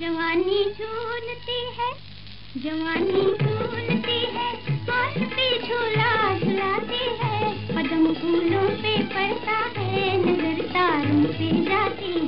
जवानी झूलती है, जवानी झूलती है हाथ पे झूला झुलाती है पदम फूलों पे पड़ता है, नज़र तारों पे जाती है।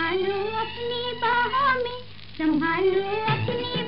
संभालो अपनी बाहों में संभालो अपनी